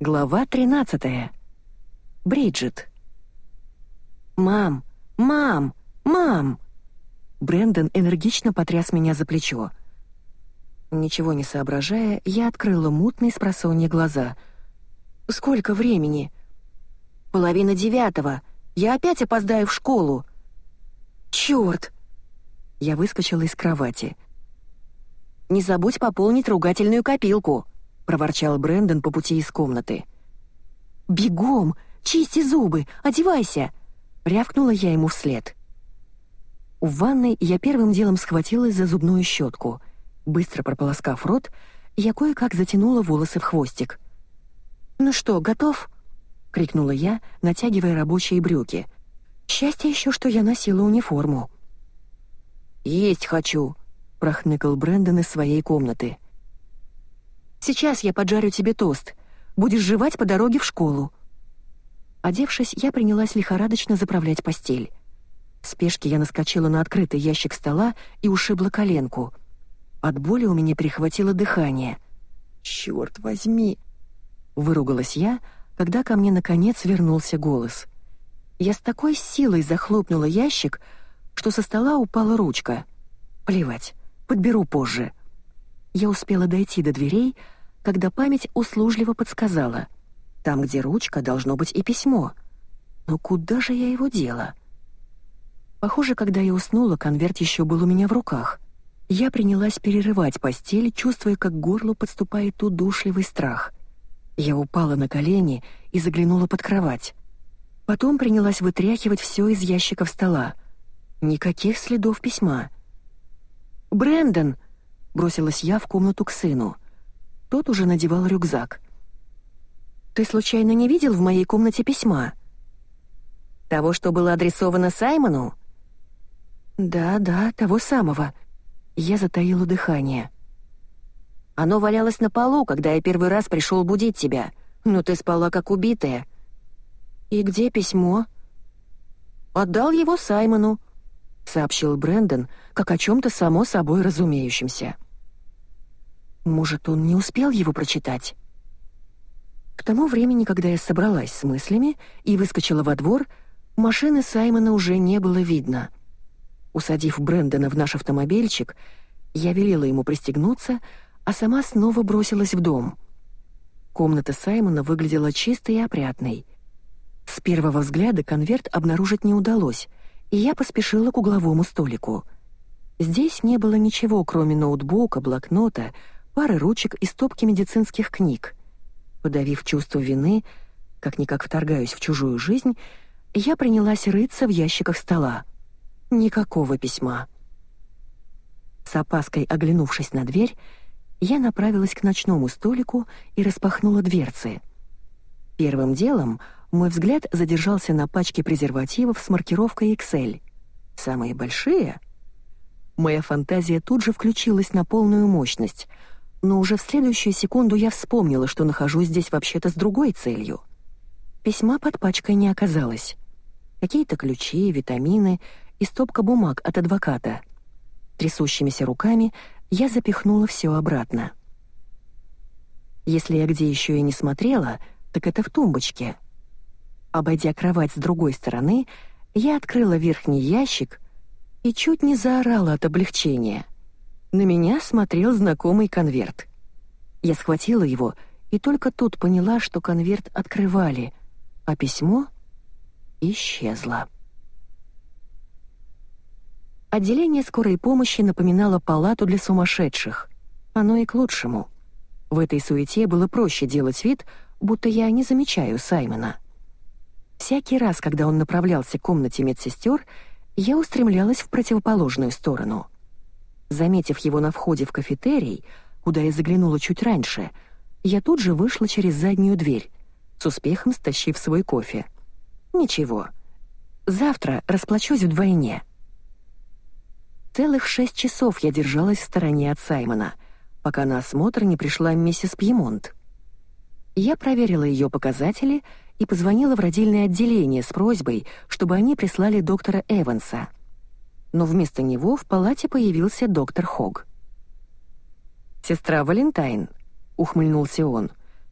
Глава 13. Бриджит. «Мам! Мам! Мам!» Брэндон энергично потряс меня за плечо. Ничего не соображая, я открыла мутные спросонья глаза. «Сколько времени?» «Половина девятого. Я опять опоздаю в школу». «Чёрт!» Я выскочила из кровати. «Не забудь пополнить ругательную копилку», — проворчал Брэндон по пути из комнаты. «Бегом! Чисти зубы! Одевайся!» — рявкнула я ему вслед. В ванной я первым делом схватилась за зубную щетку. Быстро прополоскав рот, я кое-как затянула волосы в хвостик. «Ну что, готов?» — крикнула я, натягивая рабочие брюки. «Счастье еще, что я носила униформу». «Есть хочу», — прохныкал Брэндон из своей комнаты. «Сейчас я поджарю тебе тост. Будешь жевать по дороге в школу». Одевшись, я принялась лихорадочно заправлять постель. В спешке я наскочила на открытый ящик стола и ушибла коленку. От боли у меня перехватило дыхание. «Чёрт возьми!» — выругалась я, когда ко мне наконец вернулся голос. Я с такой силой захлопнула ящик, что со стола упала ручка. Плевать, подберу позже. Я успела дойти до дверей, когда память услужливо подсказала. Там, где ручка, должно быть и письмо. Но куда же я его дела? Похоже, когда я уснула, конверт еще был у меня в руках. Я принялась перерывать постель, чувствуя, как к горлу подступает удушливый страх. Я упала на колени и заглянула под кровать. Потом принялась вытряхивать все из ящиков стола — Никаких следов письма. «Брэндон!» — бросилась я в комнату к сыну. Тот уже надевал рюкзак. «Ты случайно не видел в моей комнате письма?» «Того, что было адресовано Саймону?» «Да, да, того самого». Я затаила дыхание. «Оно валялось на полу, когда я первый раз пришел будить тебя, но ты спала как убитая». «И где письмо?» «Отдал его Саймону», сообщил Брэндон, как о чем-то само собой разумеющемся. Может, он не успел его прочитать? К тому времени, когда я собралась с мыслями и выскочила во двор, машины Саймона уже не было видно. Усадив Брэндона в наш автомобильчик, я велела ему пристегнуться, а сама снова бросилась в дом. Комната Саймона выглядела чистой и опрятной. С первого взгляда конверт обнаружить не удалось, и я поспешила к угловому столику. Здесь не было ничего, кроме ноутбука, блокнота, пары ручек и стопки медицинских книг. Подавив чувство вины, как-никак вторгаюсь в чужую жизнь, я принялась рыться в ящиках стола. Никакого письма. С опаской оглянувшись на дверь, я направилась к ночному столику и распахнула дверцы. Первым делом — мой взгляд задержался на пачке презервативов с маркировкой XL. Самые большие? Моя фантазия тут же включилась на полную мощность, но уже в следующую секунду я вспомнила, что нахожусь здесь вообще-то с другой целью. Письма под пачкой не оказалось. Какие-то ключи, витамины и стопка бумаг от адвоката. Трясущимися руками я запихнула все обратно. Если я где еще и не смотрела, так это в тумбочке — Обойдя кровать с другой стороны, я открыла верхний ящик и чуть не заорала от облегчения. На меня смотрел знакомый конверт. Я схватила его и только тут поняла, что конверт открывали, а письмо исчезло. Отделение скорой помощи напоминало палату для сумасшедших. Оно и к лучшему. В этой суете было проще делать вид, будто я не замечаю Саймона. Всякий раз, когда он направлялся к комнате медсестер, я устремлялась в противоположную сторону. Заметив его на входе в кафетерий, куда я заглянула чуть раньше, я тут же вышла через заднюю дверь, с успехом стащив свой кофе. Ничего. Завтра расплачусь вдвойне. Целых шесть часов я держалась в стороне от Саймона, пока на осмотр не пришла миссис Пьемонт. Я проверила ее показатели — и позвонила в родильное отделение с просьбой, чтобы они прислали доктора Эванса. Но вместо него в палате появился доктор Хог. «Сестра Валентайн», — ухмыльнулся он,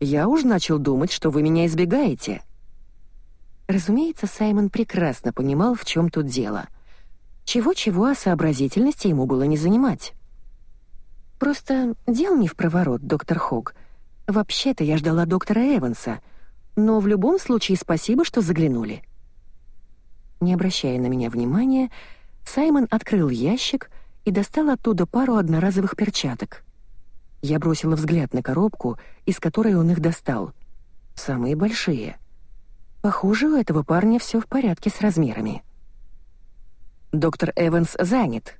Я уж начал думать, что вы меня избегаете». Разумеется, Саймон прекрасно понимал, в чем тут дело. Чего-чего, а сообразительности ему было не занимать. «Просто дел не в проворот, доктор Хог. Вообще-то я ждала доктора Эванса, но в любом случае спасибо, что заглянули». Не обращая на меня внимания, Саймон открыл ящик и достал оттуда пару одноразовых перчаток. Я бросила взгляд на коробку, из которой он их достал. Самые большие. Похоже, у этого парня все в порядке с размерами. Доктор Эванс занят.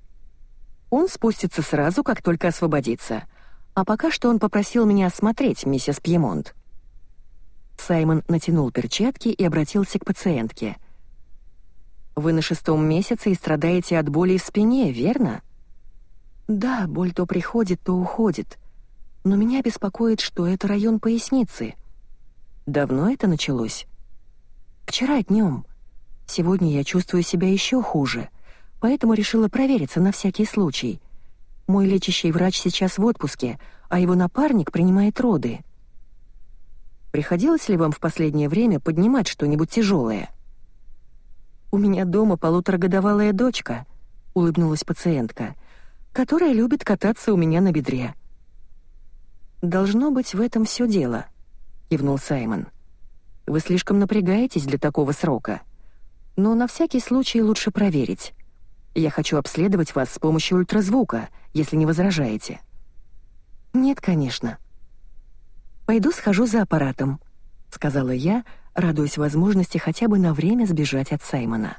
Он спустится сразу, как только освободится. А пока что он попросил меня осмотреть миссис Пьемонт. Саймон натянул перчатки и обратился к пациентке. «Вы на шестом месяце и страдаете от боли в спине, верно?» «Да, боль то приходит, то уходит. Но меня беспокоит, что это район поясницы. Давно это началось?» «Вчера днем. Сегодня я чувствую себя еще хуже, поэтому решила провериться на всякий случай. Мой лечащий врач сейчас в отпуске, а его напарник принимает роды». Приходилось ли вам в последнее время поднимать что-нибудь тяжелое? У меня дома полуторагодовалая дочка, улыбнулась пациентка, которая любит кататься у меня на бедре. Должно быть в этом все дело, кивнул Саймон. Вы слишком напрягаетесь для такого срока. Но на всякий случай лучше проверить. Я хочу обследовать вас с помощью ультразвука, если не возражаете. Нет, конечно. «Пойду схожу за аппаратом», — сказала я, радуясь возможности хотя бы на время сбежать от Саймона.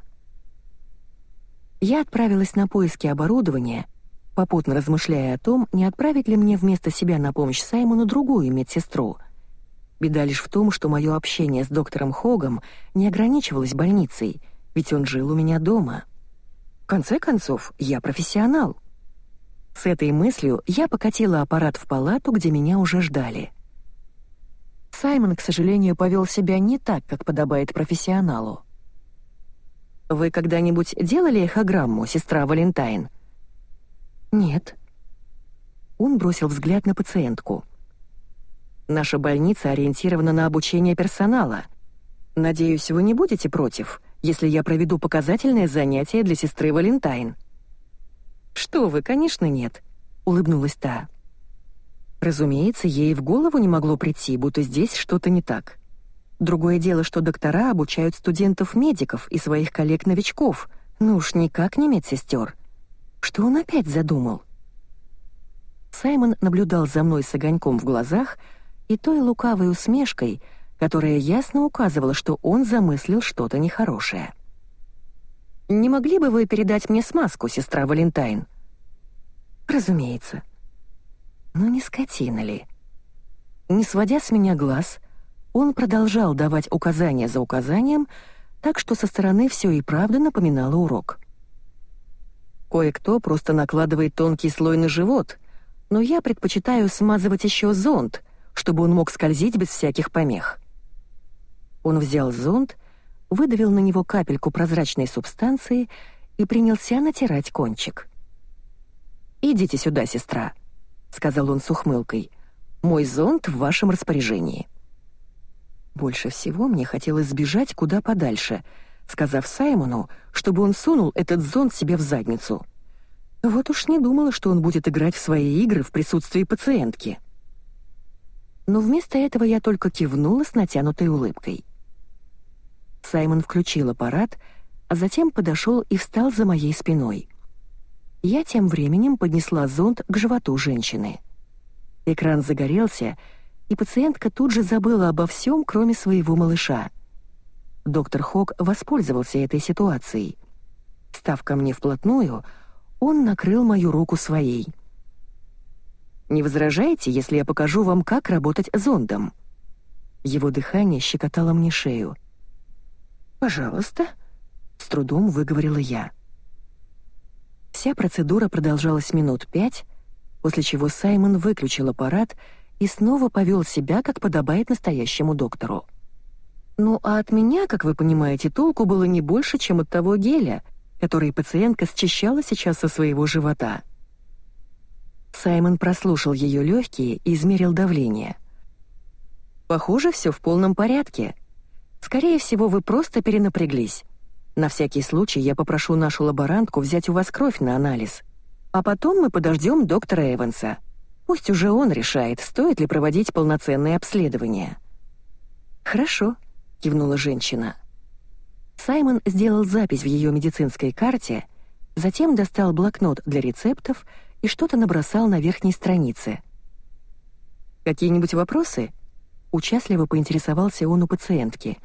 Я отправилась на поиски оборудования, попутно размышляя о том, не отправить ли мне вместо себя на помощь Саймону другую медсестру. Беда лишь в том, что мое общение с доктором Хогом не ограничивалось больницей, ведь он жил у меня дома. В конце концов, я профессионал. С этой мыслью я покатила аппарат в палату, где меня уже ждали — Саймон, к сожалению, повел себя не так, как подобает профессионалу. «Вы когда-нибудь делали эхограмму, сестра Валентайн?» «Нет». Он бросил взгляд на пациентку. «Наша больница ориентирована на обучение персонала. Надеюсь, вы не будете против, если я проведу показательное занятие для сестры Валентайн?» «Что вы, конечно, нет», — улыбнулась та. Разумеется, ей в голову не могло прийти, будто здесь что-то не так. Другое дело, что доктора обучают студентов-медиков и своих коллег-новичков, ну уж никак не медсестер. Что он опять задумал? Саймон наблюдал за мной с огоньком в глазах и той лукавой усмешкой, которая ясно указывала, что он замыслил что-то нехорошее. «Не могли бы вы передать мне смазку, сестра Валентайн?» «Разумеется», ну не скотина ли? Не сводя с меня глаз, он продолжал давать указания за указанием, так что со стороны все и правда напоминало урок. Кое-кто просто накладывает тонкий слой на живот, но я предпочитаю смазывать еще зонт, чтобы он мог скользить без всяких помех. Он взял зонт, выдавил на него капельку прозрачной субстанции и принялся натирать кончик. «Идите сюда, сестра», — сказал он с ухмылкой. «Мой зонт в вашем распоряжении». Больше всего мне хотелось сбежать куда подальше, сказав Саймону, чтобы он сунул этот зонт себе в задницу. Вот уж не думала, что он будет играть в свои игры в присутствии пациентки. Но вместо этого я только кивнула с натянутой улыбкой. Саймон включил аппарат, а затем подошел и встал за моей спиной. Я тем временем поднесла зонт к животу женщины. Экран загорелся, и пациентка тут же забыла обо всем, кроме своего малыша. Доктор Хок воспользовался этой ситуацией. Став ко мне вплотную, он накрыл мою руку своей. «Не возражаете, если я покажу вам, как работать зондом?» Его дыхание щекотало мне шею. «Пожалуйста», — с трудом выговорила я. Вся процедура продолжалась минут пять, после чего Саймон выключил аппарат и снова повел себя, как подобает настоящему доктору. Ну а от меня, как вы понимаете, толку было не больше, чем от того геля, который пациентка счищала сейчас со своего живота. Саймон прослушал ее легкие и измерил давление. Похоже, все в полном порядке. Скорее всего, вы просто перенапряглись. На всякий случай я попрошу нашу лаборантку взять у вас кровь на анализ. А потом мы подождем доктора Эванса. Пусть уже он решает, стоит ли проводить полноценное обследование. Хорошо, кивнула женщина. Саймон сделал запись в ее медицинской карте, затем достал блокнот для рецептов и что-то набросал на верхней странице. Какие-нибудь вопросы? Участливо поинтересовался он у пациентки.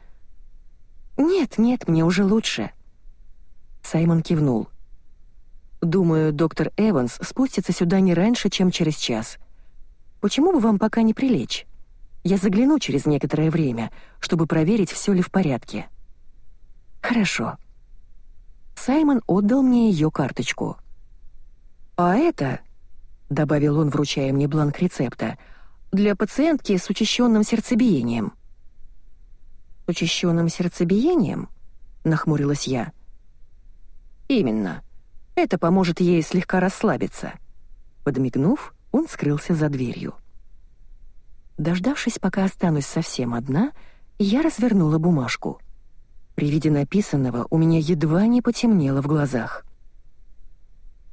Нет, нет, мне уже лучше. Саймон кивнул. Думаю, доктор Эванс спустится сюда не раньше, чем через час. Почему бы вам пока не прилечь? Я загляну через некоторое время, чтобы проверить, все ли в порядке. Хорошо. Саймон отдал мне ее карточку. А это, добавил он, вручая мне бланк рецепта, для пациентки с учащенным сердцебиением. Учащенным сердцебиением? нахмурилась я. Именно. Это поможет ей слегка расслабиться. Подмигнув, он скрылся за дверью. Дождавшись, пока останусь совсем одна, я развернула бумажку. При виде написанного у меня едва не потемнело в глазах.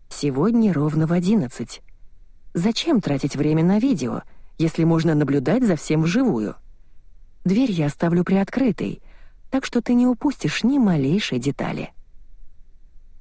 Сегодня ровно в одиннадцать. Зачем тратить время на видео, если можно наблюдать за всем вживую? Дверь я оставлю приоткрытой, так что ты не упустишь ни малейшей детали.